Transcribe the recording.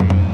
Yeah.